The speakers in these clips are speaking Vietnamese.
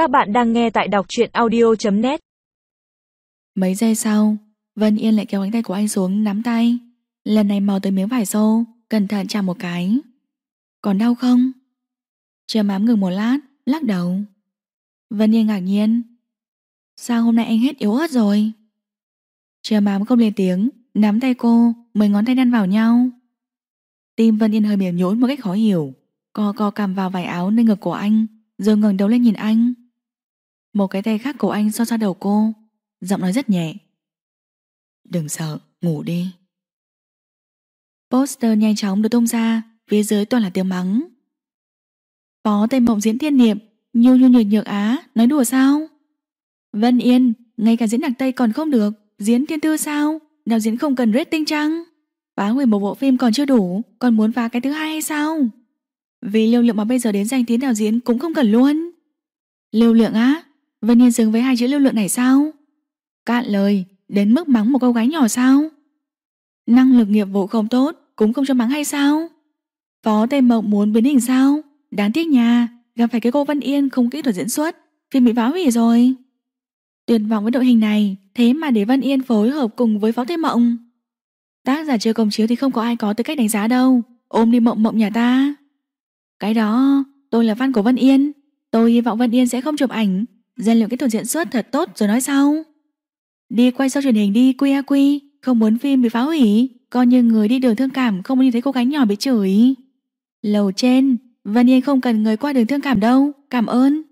Các bạn đang nghe tại đọc truyện audio.net Mấy giây sau, Vân Yên lại kéo cánh tay của anh xuống nắm tay. Lần này mò tới miếng vải xô, cẩn thận chạm một cái. Còn đau không? chờ mám ngừng một lát, lắc đầu. Vân Yên ngạc nhiên. Sao hôm nay anh hết yếu ớt rồi? chờ mám không lên tiếng, nắm tay cô, mười ngón tay đan vào nhau. Tim Vân Yên hơi mềm nhũn một cách khó hiểu. Co co cầm vào vải áo nơi ngực của anh, rồi ngẩng đầu lên nhìn anh. Một cái tay khác của anh so ra đầu cô, giọng nói rất nhẹ. Đừng sợ, ngủ đi. Poster nhanh chóng được tung ra, phía dưới toàn là tiếng mắng. Phó Tây Mộng diễn thiên niệm, nhu nhu nhược nhược á, nói đùa sao? Vân Yên, ngay cả diễn đặc Tây còn không được, diễn thiên tư sao? Đạo diễn không cần rating chăng? Phá hủy một bộ phim còn chưa đủ, còn muốn phá cái thứ hai hay sao? Vì lưu lượng mà bây giờ đến danh tiếng đạo diễn cũng không cần luôn. Lưu lượng á? Vân Yên dừng với hai chữ lưu lượng này sao? Cạn lời, đến mức mắng một cô gái nhỏ sao? Năng lực nghiệp vụ không tốt, cũng không cho mắng hay sao? Phó Tây Mộng muốn biến hình sao? Đáng tiếc nhà, gặp phải cái cô Vân Yên không kỹ thuật diễn xuất, phim bị phá hủy rồi. Tuyệt vọng với đội hình này, thế mà để Vân Yên phối hợp cùng với Phó Tây Mộng. Tác giả chưa công chiếu thì không có ai có tư cách đánh giá đâu, ôm đi mộng mộng nhà ta. Cái đó, tôi là fan của Vân Yên, tôi hy vọng Vân Yên sẽ không chụp ảnh, gian luyện kỹ thuật diễn xuất thật tốt rồi nói sau. Đi quay sau truyền hình đi quy a quy, không muốn phim bị phá hủy, coi như người đi đường thương cảm không muốn nhìn thấy cô gái nhỏ bị chửi. Lầu trên, Vân Yên không cần người qua đường thương cảm đâu, cảm ơn.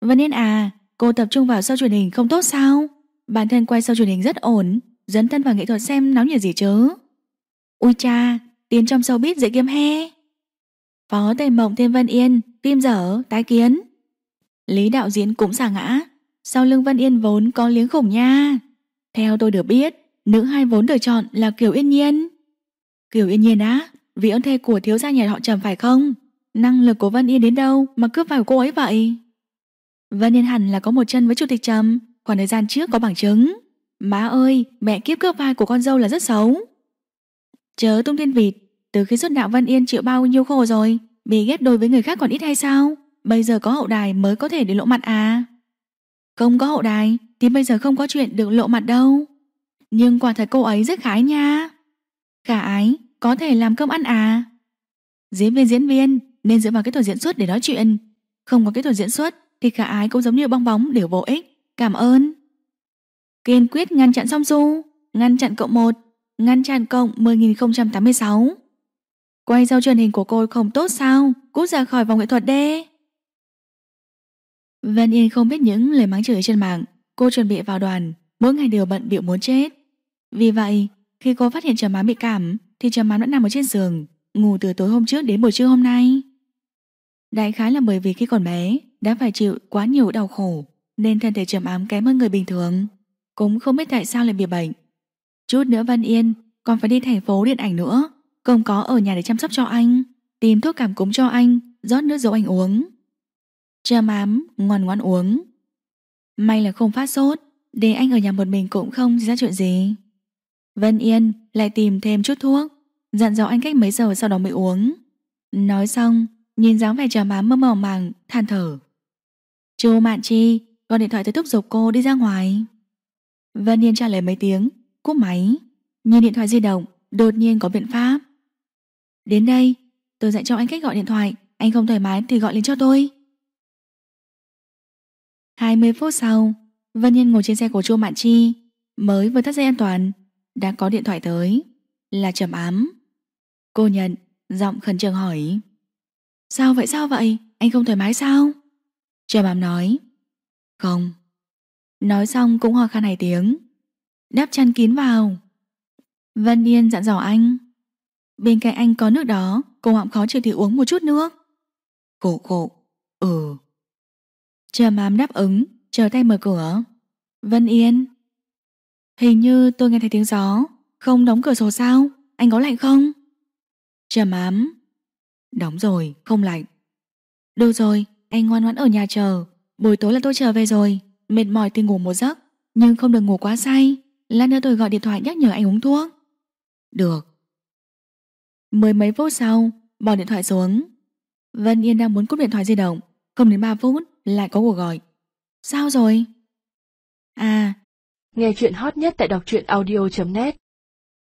Vân Yên à, cô tập trung vào sau truyền hình không tốt sao? Bản thân quay sau truyền hình rất ổn, dẫn thân vào nghệ thuật xem nóng nhiệt gì chứ. Ui cha, tiền trong showbiz dễ kiếm he. Phó Tề Mộng thêm Vân Yên, phim dở, tái kiến. Lý đạo diễn cũng xả ngã, sau lưng Vân Yên vốn có liếng khủng nha. Theo tôi được biết, nữ hai vốn được chọn là Kiều Yên Nhiên. Kiều Yên Nhiên á, vị ơn thê của thiếu gia nhà họ Trầm phải không? Năng lực của Vân Yên đến đâu mà cướp vào cô ấy vậy? Vân Yên hẳn là có một chân với chủ tịch Trầm, khoảng thời gian trước có bằng chứng. Má ơi, mẹ kiếp cướp vai của con dâu là rất xấu. Chớ tung thiên vịt, từ khi xuất đạo Vân Yên chịu bao nhiêu khổ rồi, bị ghép đôi với người khác còn ít hay sao? Bây giờ có hậu đài mới có thể để lộ mặt à? Không có hậu đài thì bây giờ không có chuyện được lộ mặt đâu. Nhưng quả thật cô ấy rất khái nha. Khả ái, có thể làm cơm ăn à? Diễn viên diễn viên nên dựa vào cái thuật diễn xuất để nói chuyện. Không có cái thuật diễn xuất thì khả ái cũng giống như bong bóng đều vô ích. Cảm ơn. Kiên quyết ngăn chặn song du, ngăn chặn cộng 1, ngăn chặn cộng 10.086. Quay sau truyền hình của cô không tốt sao? Cút ra khỏi vòng nghệ thuật đê. Vân Yên không biết những lời mắng chửi trên mạng. Cô chuẩn bị vào đoàn, mỗi ngày đều bận bịu muốn chết. Vì vậy, khi cô phát hiện Trầm Mán bị cảm, thì Trầm Mán vẫn nằm ở trên giường, ngủ từ tối hôm trước đến buổi trưa hôm nay. Đại khái là bởi vì khi còn bé đã phải chịu quá nhiều đau khổ, nên thân thể Trầm Ám kém hơn người bình thường. Cũng không biết tại sao lại bị bệnh. Chút nữa Vân Yên còn phải đi thành phố điện ảnh nữa, không có ở nhà để chăm sóc cho anh, tìm thuốc cảm cúm cho anh, rót nước dấu anh uống. Trầm mám ngoan ngoãn uống. May là không phát sốt, để anh ở nhà một mình cũng không ra chuyện gì. Vân Yên lại tìm thêm chút thuốc, dặn dò anh cách mấy giờ sau đó mới uống. Nói xong, nhìn dáng vẻ trà mám mơ mờ màng, than thở. Chu Mạn Chi gọi điện thoại tới thúc giục cô đi ra ngoài. Vân Yên trả lời mấy tiếng, cúp máy. Nhìn điện thoại di động, đột nhiên có biện pháp. Đến đây, tôi dạy cho anh cách gọi điện thoại, anh không thoải mái thì gọi lên cho tôi. 20 phút sau, Vân Nhiên ngồi trên xe của Chu Mạn Chi, mới vừa thắt dây an toàn, đã có điện thoại tới, là trầm ám. Cô nhận, giọng khẩn trương hỏi. Sao vậy sao vậy, anh không thoải mái sao? Trầm ám nói. Không. Nói xong cũng ho khan hai tiếng. Đắp chăn kín vào. Vân Nhiên dặn dò anh. Bên cạnh anh có nước đó, cô họng khó chịu thì uống một chút nước. Khổ khổ. Ừ chờ mám đáp ứng, chờ tay mở cửa. Vân Yên. Hình như tôi nghe thấy tiếng gió, không đóng cửa sổ sao? Anh có lạnh không? Chờ mám, Đóng rồi, không lạnh. Được rồi, anh ngoan ngoãn ở nhà chờ. Buổi tối là tôi trở về rồi, mệt mỏi thì ngủ một giấc, nhưng không được ngủ quá say. Lát nữa tôi gọi điện thoại nhắc nhở anh uống thuốc. Được. Mười mấy phút sau, bỏ điện thoại xuống. Vân Yên đang muốn cúp điện thoại di động. Không đến 3 phút, lại có cuộc gọi. Sao rồi? À, Nghe chuyện hot nhất tại đọc truyện audio.net